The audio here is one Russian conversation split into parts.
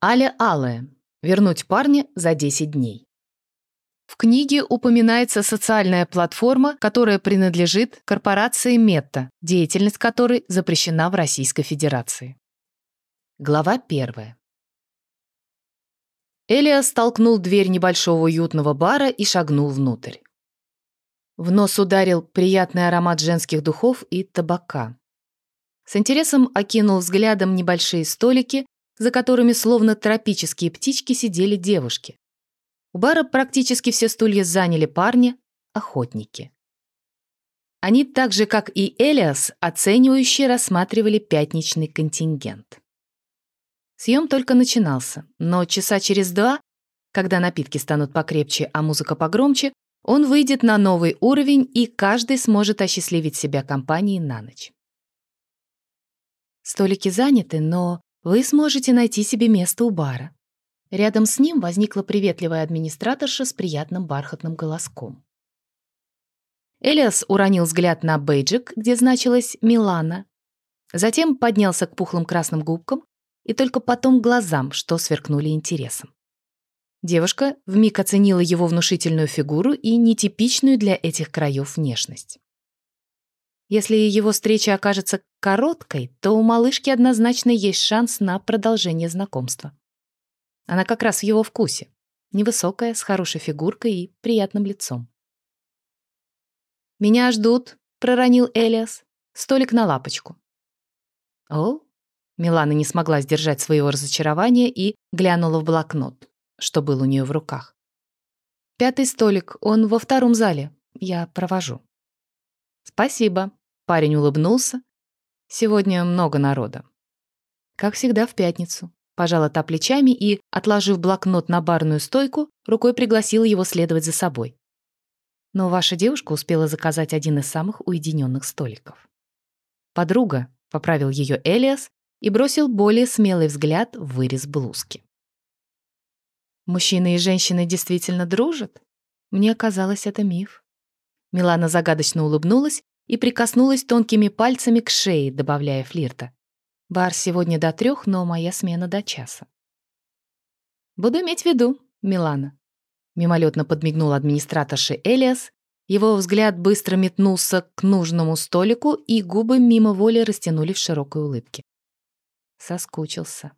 Аля Алая. Вернуть парня за 10 дней. В книге упоминается социальная платформа, которая принадлежит корпорации Мета, деятельность которой запрещена в Российской Федерации. Глава 1. Элиас толкнул дверь небольшого уютного бара и шагнул внутрь. В нос ударил приятный аромат женских духов и табака. С интересом окинул взглядом небольшие столики, за которыми словно тропические птички сидели девушки. У бара практически все стулья заняли парни, охотники. Они так же, как и Элиас, оценивающе рассматривали пятничный контингент. Съем только начинался, но часа через два, когда напитки станут покрепче, а музыка погромче, он выйдет на новый уровень, и каждый сможет осчастливить себя компанией на ночь. Столики заняты, но вы сможете найти себе место у бара. Рядом с ним возникла приветливая администраторша с приятным бархатным голоском. Элиас уронил взгляд на бейджик, где значилось «Милана». Затем поднялся к пухлым красным губкам и только потом глазам, что сверкнули интересом. Девушка вмиг оценила его внушительную фигуру и нетипичную для этих краев внешность. Если его встреча окажется короткой, то у малышки однозначно есть шанс на продолжение знакомства. Она как раз в его вкусе. Невысокая, с хорошей фигуркой и приятным лицом. «Меня ждут», — проронил Элиас. «Столик на лапочку». «О?» Милана не смогла сдержать своего разочарования и глянула в блокнот, что был у нее в руках. «Пятый столик, он во втором зале. Я провожу». «Спасибо», Парень улыбнулся. Сегодня много народа. Как всегда в пятницу. Пожала та плечами и, отложив блокнот на барную стойку, рукой пригласила его следовать за собой. Но ваша девушка успела заказать один из самых уединенных столиков. Подруга, поправил ее Элиас и бросил более смелый взгляд в вырез блузки. Мужчины и женщины действительно дружат? Мне казалось, это миф. Милана загадочно улыбнулась и прикоснулась тонкими пальцами к шее, добавляя флирта. «Бар сегодня до трех, но моя смена до часа». «Буду иметь в виду, Милана», — мимолетно подмигнул администраторши Элиас. Его взгляд быстро метнулся к нужному столику, и губы мимо воли растянули в широкой улыбке. Соскучился.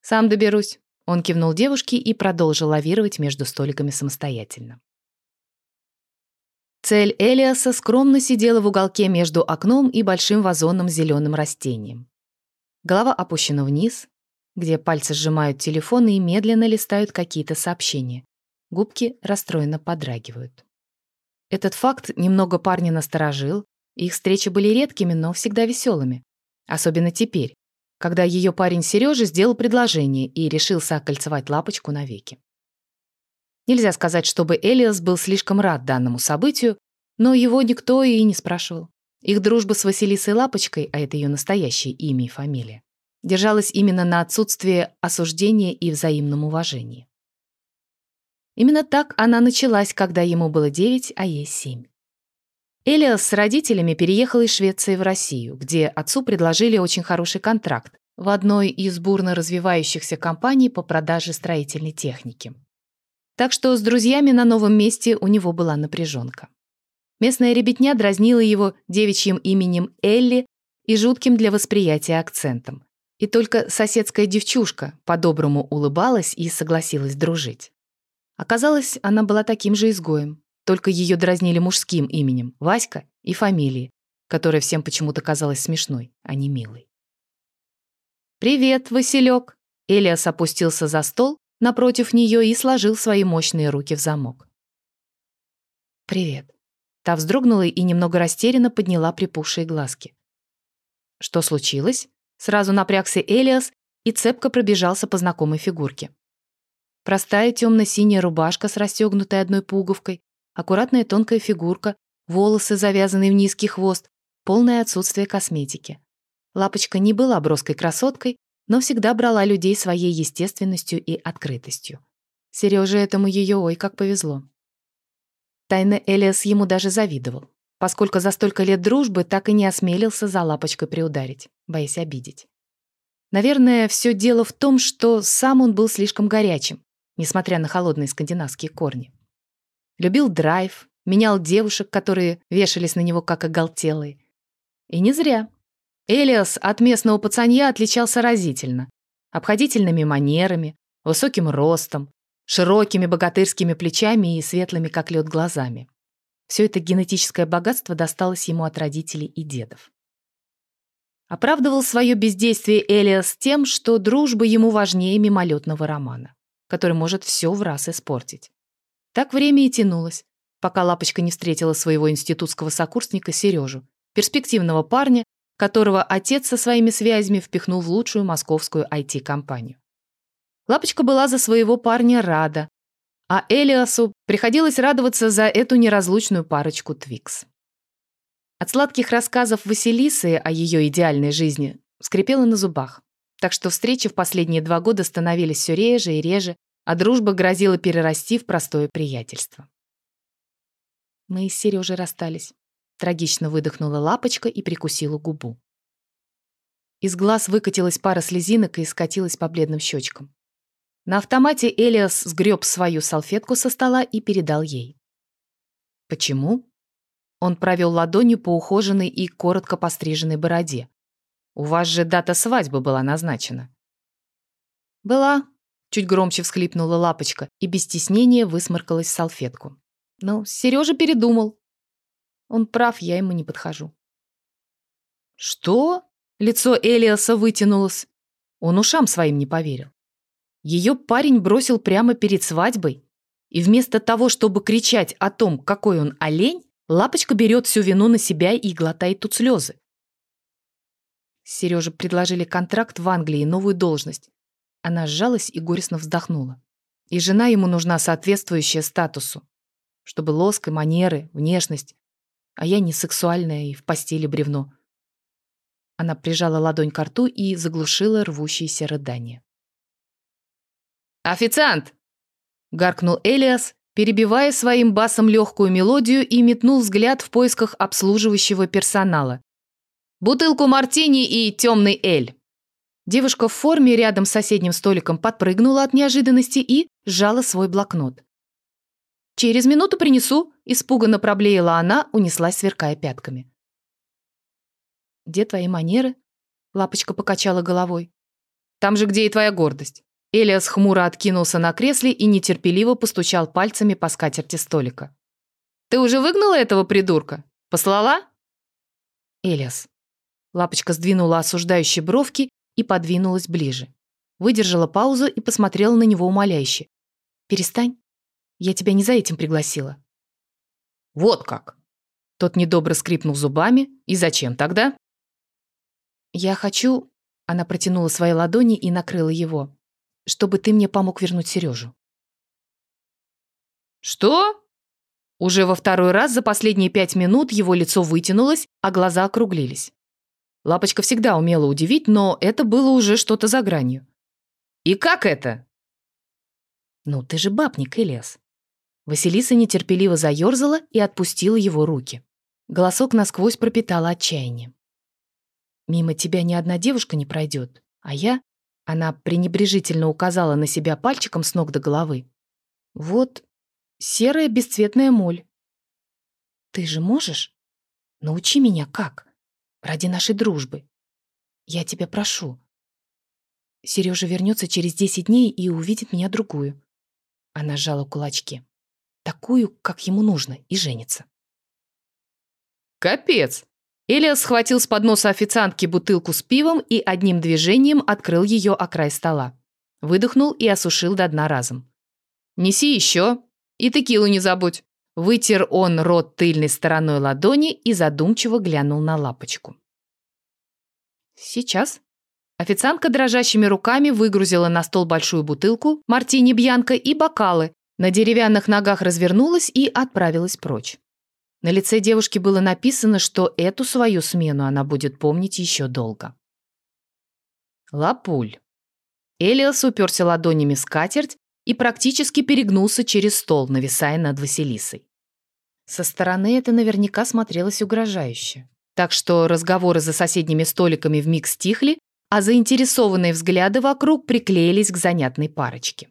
«Сам доберусь», — он кивнул девушке и продолжил лавировать между столиками самостоятельно. Цель Элиаса скромно сидела в уголке между окном и большим вазоном с зеленым растением. Голова опущена вниз, где пальцы сжимают телефон и медленно листают какие-то сообщения. Губки расстроенно подрагивают. Этот факт немного парня насторожил. Их встречи были редкими, но всегда веселыми. Особенно теперь, когда ее парень Сережа сделал предложение и решился окольцевать лапочку навеки. Нельзя сказать, чтобы Элиас был слишком рад данному событию, но его никто и не спрашивал. Их дружба с Василисой Лапочкой, а это ее настоящее имя и фамилия, держалась именно на отсутствии осуждения и взаимном уважении. Именно так она началась, когда ему было 9, а ей 7. Элиас с родителями переехал из Швеции в Россию, где отцу предложили очень хороший контракт в одной из бурно развивающихся компаний по продаже строительной техники. Так что с друзьями на новом месте у него была напряженка. Местная ребятня дразнила его девичьим именем Элли и жутким для восприятия акцентом. И только соседская девчушка по-доброму улыбалась и согласилась дружить. Оказалось, она была таким же изгоем, только ее дразнили мужским именем — Васька и фамилией, которая всем почему-то казалась смешной, а не милой. «Привет, Василек!» Элиас опустился за стол напротив нее и сложил свои мощные руки в замок. «Привет». Та вздрогнула и немного растерянно подняла припухшие глазки. «Что случилось?» Сразу напрягся Элиас и цепко пробежался по знакомой фигурке. Простая темно-синяя рубашка с расстегнутой одной пуговкой, аккуратная тонкая фигурка, волосы, завязанные в низкий хвост, полное отсутствие косметики. Лапочка не была броской красоткой, но всегда брала людей своей естественностью и открытостью. Сереже этому ее ой как повезло. Тайно Элиас ему даже завидовал, поскольку за столько лет дружбы так и не осмелился за лапочкой приударить, боясь обидеть. Наверное, все дело в том, что сам он был слишком горячим, несмотря на холодные скандинавские корни. Любил драйв, менял девушек, которые вешались на него как оголтелые. И не зря. Элиас от местного пацанья отличался разительно. Обходительными манерами, высоким ростом, широкими богатырскими плечами и светлыми, как лед, глазами. Все это генетическое богатство досталось ему от родителей и дедов. Оправдывал свое бездействие Элиас тем, что дружба ему важнее мимолетного романа, который может все в раз испортить. Так время и тянулось, пока Лапочка не встретила своего институтского сокурсника Сережу, перспективного парня, которого отец со своими связями впихнул в лучшую московскую IT-компанию. Лапочка была за своего парня рада, а Элиасу приходилось радоваться за эту неразлучную парочку Твикс. От сладких рассказов Василисы о ее идеальной жизни скрипело на зубах, так что встречи в последние два года становились все реже и реже, а дружба грозила перерасти в простое приятельство. Мы с Серей уже расстались. Трагично выдохнула лапочка и прикусила губу. Из глаз выкатилась пара слезинок и скатилась по бледным щечкам. На автомате Элиас сгреб свою салфетку со стола и передал ей. «Почему?» Он провел ладонью по ухоженной и коротко постриженной бороде. «У вас же дата свадьбы была назначена». «Была», — чуть громче всхлипнула лапочка и без стеснения высморкалась в салфетку. «Но Сережа передумал. Он прав, я ему не подхожу». «Что?» — лицо Элиаса вытянулось. Он ушам своим не поверил. Ее парень бросил прямо перед свадьбой. И вместо того, чтобы кричать о том, какой он олень, Лапочка берет всю вину на себя и глотает тут слезы. Сереже предложили контракт в Англии новую должность. Она сжалась и горестно вздохнула. И жена ему нужна соответствующая статусу. Чтобы лоск и манеры, внешность. А я не сексуальная и в постели бревно. Она прижала ладонь к рту и заглушила рвущиеся рыдания. «Официант!» — гаркнул Элиас, перебивая своим басом легкую мелодию и метнул взгляд в поисках обслуживающего персонала. «Бутылку мартини и темный эль». Девушка в форме рядом с соседним столиком подпрыгнула от неожиданности и сжала свой блокнот. «Через минуту принесу», — испуганно проблеяла она, унеслась, сверкая пятками. «Где твои манеры?» — Лапочка покачала головой. «Там же, где и твоя гордость». Элиас хмуро откинулся на кресле и нетерпеливо постучал пальцами по скатерти столика. «Ты уже выгнала этого придурка? Послала?» «Элиас». Лапочка сдвинула осуждающие бровки и подвинулась ближе. Выдержала паузу и посмотрела на него умоляюще. «Перестань. Я тебя не за этим пригласила». «Вот как!» Тот недобро скрипнул зубами. «И зачем тогда?» «Я хочу...» Она протянула свои ладони и накрыла его чтобы ты мне помог вернуть Сережу. «Что?» Уже во второй раз за последние пять минут его лицо вытянулось, а глаза округлились. Лапочка всегда умела удивить, но это было уже что-то за гранью. «И как это?» «Ну, ты же бабник, Элиас». Василиса нетерпеливо заерзала и отпустила его руки. Голосок насквозь пропитала отчаяние. «Мимо тебя ни одна девушка не пройдет, а я она пренебрежительно указала на себя пальчиком с ног до головы. «Вот серая бесцветная моль. Ты же можешь? Научи меня как? Ради нашей дружбы. Я тебя прошу. Сережа вернется через десять дней и увидит меня другую. Она сжала кулачки. Такую, как ему нужно, и женится. «Капец!» Элиас схватил с подноса официантки бутылку с пивом и одним движением открыл ее о край стола. Выдохнул и осушил до дна разом. «Неси еще. И текилу не забудь». Вытер он рот тыльной стороной ладони и задумчиво глянул на лапочку. «Сейчас». Официантка дрожащими руками выгрузила на стол большую бутылку, мартини Бьянка и бокалы, на деревянных ногах развернулась и отправилась прочь. На лице девушки было написано, что эту свою смену она будет помнить еще долго. Лапуль. Элиас уперся ладонями в скатерть и практически перегнулся через стол, нависая над Василисой. Со стороны это наверняка смотрелось угрожающе. Так что разговоры за соседними столиками вмиг стихли, а заинтересованные взгляды вокруг приклеились к занятной парочке.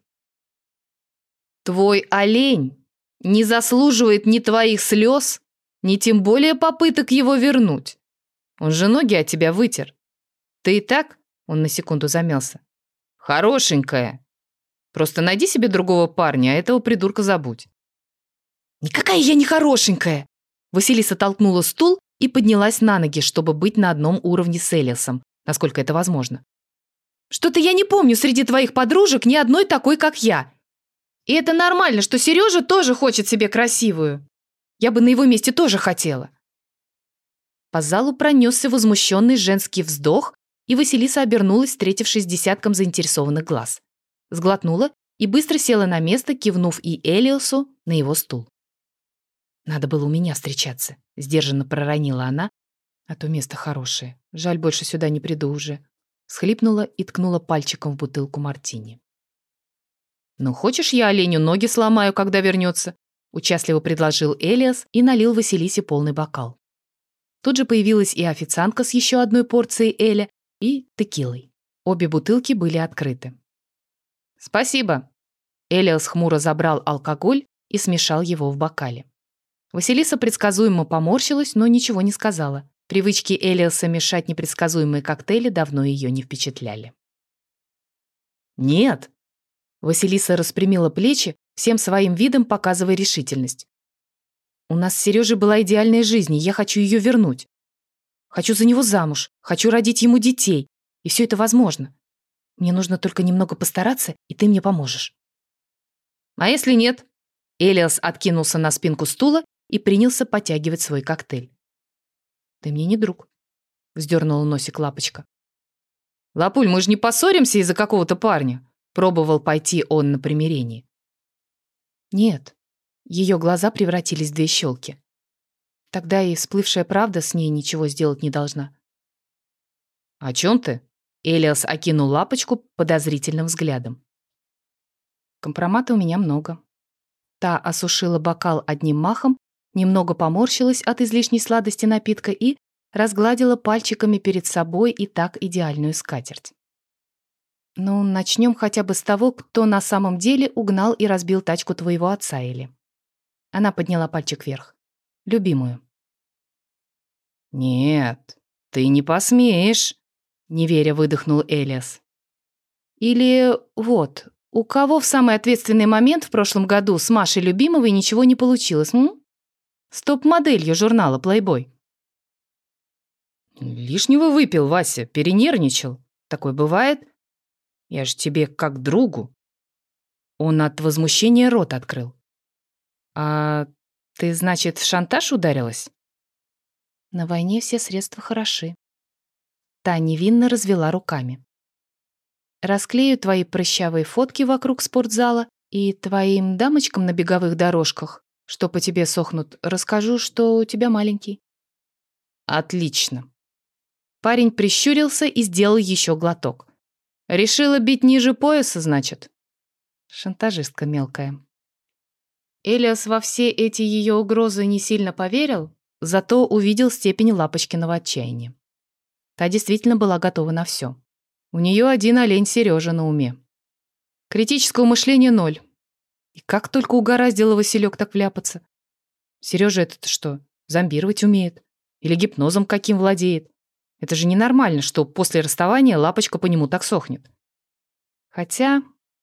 «Твой олень не заслуживает ни твоих слез, ни тем более попыток его вернуть. Он же ноги от тебя вытер. Ты и так, он на секунду замялся, хорошенькая. Просто найди себе другого парня, а этого придурка забудь. «Никакая я не хорошенькая!» Василиса толкнула стул и поднялась на ноги, чтобы быть на одном уровне с Элиасом, насколько это возможно. «Что-то я не помню среди твоих подружек ни одной такой, как я. И это нормально, что Сережа тоже хочет себе красивую. Я бы на его месте тоже хотела». По залу пронесся возмущенный женский вздох, и Василиса обернулась, встретившись с десятком заинтересованных глаз. Сглотнула и быстро села на место, кивнув и Элиосу на его стул. «Надо было у меня встречаться», — сдержанно проронила она. «А то место хорошее. Жаль, больше сюда не приду уже». Схлипнула и ткнула пальчиком в бутылку мартини. «Ну, хочешь, я оленю ноги сломаю, когда вернется?» Участливо предложил Элиас и налил Василисе полный бокал. Тут же появилась и официантка с еще одной порцией Эля и текилой. Обе бутылки были открыты. «Спасибо». Элиас хмуро забрал алкоголь и смешал его в бокале. Василиса предсказуемо поморщилась, но ничего не сказала. Привычки Элиаса мешать непредсказуемые коктейли давно ее не впечатляли. «Нет!» Василиса распрямила плечи, всем своим видом показывая решительность. «У нас с Сережей была идеальная жизнь, и я хочу ее вернуть. Хочу за него замуж, хочу родить ему детей, и все это возможно. Мне нужно только немного постараться, и ты мне поможешь». «А если нет?» Элиас откинулся на спинку стула и принялся потягивать свой коктейль. «Ты мне не друг», — вздернула носик лапочка. «Лапуль, мы же не поссоримся из-за какого-то парня?» Пробовал пойти он на примирение. «Нет». Ее глаза превратились в две щелки. Тогда и всплывшая правда с ней ничего сделать не должна. «О чем ты?» Элиас окинул лапочку подозрительным взглядом. «Компромата у меня много». Та осушила бокал одним махом немного поморщилась от излишней сладости напитка и разгладила пальчиками перед собой и так идеальную скатерть. «Ну, начнем хотя бы с того, кто на самом деле угнал и разбил тачку твоего отца, Эли». Она подняла пальчик вверх. «Любимую». «Нет, ты не посмеешь», — неверя выдохнул Элиас. «Или вот, у кого в самый ответственный момент в прошлом году с Машей Любимовой ничего не получилось, м? С топ-моделью журнала Playboy. Лишнего выпил, Вася, перенервничал. Такое бывает. Я же тебе как другу. Он от возмущения рот открыл. А ты, значит, в шантаж ударилась? На войне все средства хороши. Та невинно развела руками. Расклею твои прыщавые фотки вокруг спортзала и твоим дамочкам на беговых дорожках что по тебе сохнут, расскажу, что у тебя маленький». «Отлично». Парень прищурился и сделал еще глоток. «Решила бить ниже пояса, значит?» Шантажистка мелкая. Элиас во все эти ее угрозы не сильно поверил, зато увидел степень Лапочкиного отчаяния. Та действительно была готова на все. У нее один олень Сережа на уме. Критического мышления ноль. И как только угораздило Василек так вляпаться. Сережа этот что, зомбировать умеет? Или гипнозом каким владеет? Это же ненормально, что после расставания лапочка по нему так сохнет. Хотя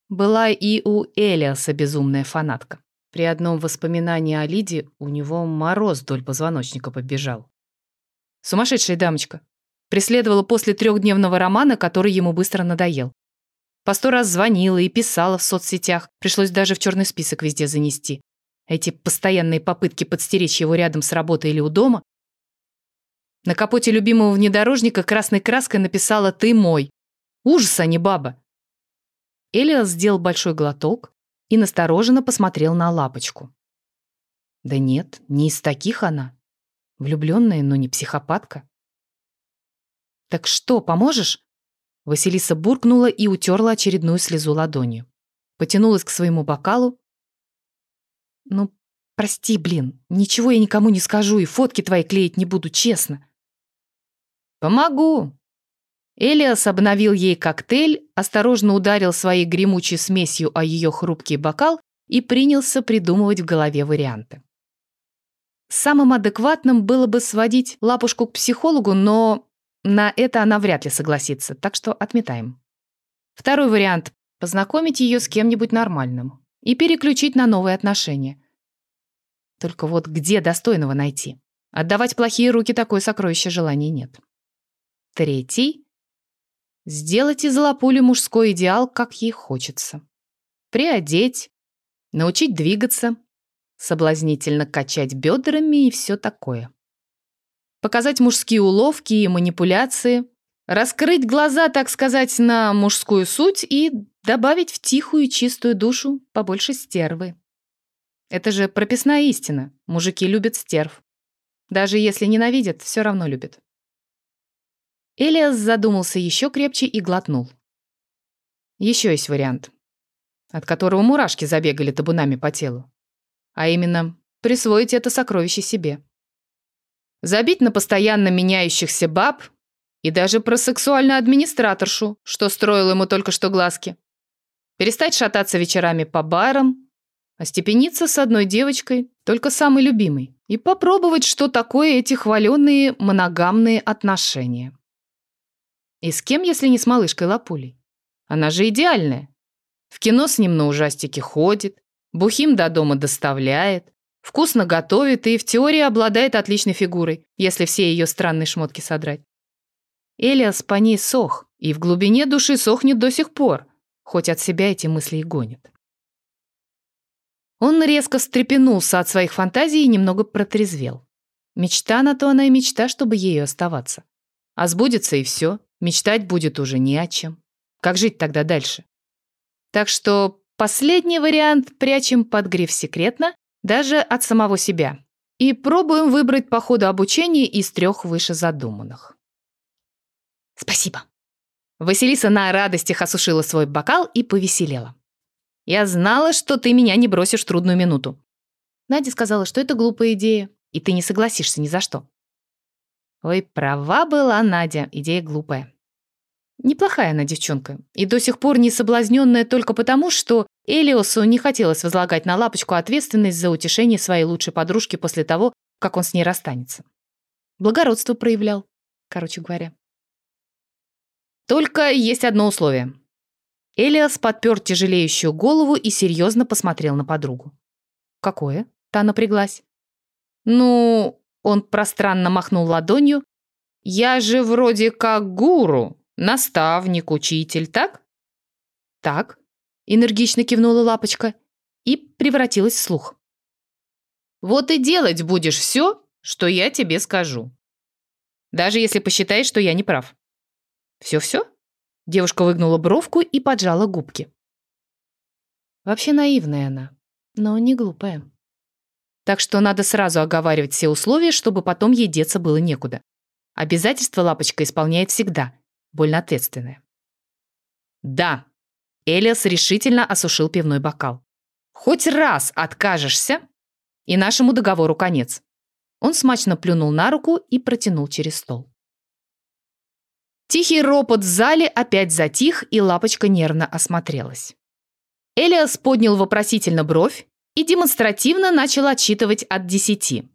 была и у Элиаса безумная фанатка. При одном воспоминании о Лиде у него мороз вдоль позвоночника побежал. Сумасшедшая дамочка. Преследовала после трехдневного романа, который ему быстро надоел. По сто раз звонила и писала в соцсетях, пришлось даже в черный список везде занести. Эти постоянные попытки подстеречь его рядом с работой или у дома. На капоте любимого внедорожника красной краской написала «Ты мой». Ужас, а не баба. Элиас сделал большой глоток и настороженно посмотрел на лапочку. Да нет, не из таких она. Влюбленная, но не психопатка. «Так что, поможешь?» Василиса буркнула и утерла очередную слезу ладонью. Потянулась к своему бокалу. «Ну, прости, блин, ничего я никому не скажу и фотки твои клеить не буду, честно». «Помогу!» Элиас обновил ей коктейль, осторожно ударил своей гремучей смесью о ее хрупкий бокал и принялся придумывать в голове варианты. Самым адекватным было бы сводить лапушку к психологу, но на это она вряд ли согласится, так что отметаем. Второй вариант – познакомить ее с кем-нибудь нормальным и переключить на новые отношения. Только вот где достойного найти? Отдавать плохие руки такое сокровище желаний нет. Третий – сделать из лапули мужской идеал, как ей хочется. Приодеть, научить двигаться, соблазнительно качать бедрами и все такое. Показать мужские уловки и манипуляции, раскрыть глаза, так сказать, на мужскую суть и добавить в тихую и чистую душу побольше стервы. Это же прописная истина. Мужики любят стерв. Даже если ненавидят, все равно любят. Элиас задумался еще крепче и глотнул. Еще есть вариант, от которого мурашки забегали табунами по телу. А именно, присвоить это сокровище себе. Забить на постоянно меняющихся баб и даже про сексуальную администраторшу, что строил ему только что глазки. Перестать шататься вечерами по барам, остепениться с одной девочкой, только самой любимой, и попробовать, что такое эти хваленные моногамные отношения. И с кем, если не с малышкой Лапулей? Она же идеальная. В кино с ним на ужастике ходит, Бухим до дома доставляет, вкусно готовит и в теории обладает отличной фигурой, если все ее странные шмотки содрать. Элиас по ней сох, и в глубине души сохнет до сих пор, хоть от себя эти мысли и гонит. Он резко встрепенулся от своих фантазий и немного протрезвел. Мечта на то она и мечта, чтобы ею оставаться. А сбудется и все, мечтать будет уже не о чем. Как жить тогда дальше? Так что Последний вариант прячем под гриф «секретно» даже от самого себя. И пробуем выбрать по ходу обучения из трех выше задуманных. Спасибо. Василиса на радостях осушила свой бокал и повеселела. «Я знала, что ты меня не бросишь в трудную минуту». Надя сказала, что это глупая идея, и ты не согласишься ни за что. Ой, права была Надя, идея глупая. Неплохая она девчонка, и до сих пор не соблазненная только потому, что Элиосу не хотелось возлагать на лапочку ответственность за утешение своей лучшей подружки после того, как он с ней расстанется. Благородство проявлял, короче говоря. Только есть одно условие. Элиас подпер тяжелеющую голову и серьезно посмотрел на подругу. «Какое?» — та напряглась. «Ну...» — он пространно махнул ладонью. «Я же вроде как гуру, Наставник, учитель, так? Так, энергично кивнула лапочка и превратилась в слух. Вот и делать будешь все, что я тебе скажу. Даже если посчитаешь, что я не прав. Все-все? Девушка выгнула бровку и поджала губки. Вообще наивная она, но не глупая. Так что надо сразу оговаривать все условия, чтобы потом ей деться было некуда. Обязательства лапочка исполняет всегда, больно ответственная. «Да», — Элиас решительно осушил пивной бокал. «Хоть раз откажешься, и нашему договору конец». Он смачно плюнул на руку и протянул через стол. Тихий ропот в зале опять затих, и лапочка нервно осмотрелась. Элиас поднял вопросительно бровь и демонстративно начал отчитывать от десяти.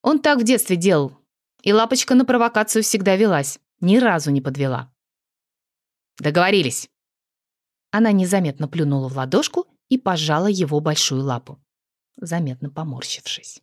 Он так в детстве делал, и лапочка на провокацию всегда велась, ни разу не подвела. Договорились. Она незаметно плюнула в ладошку и пожала его большую лапу, заметно поморщившись.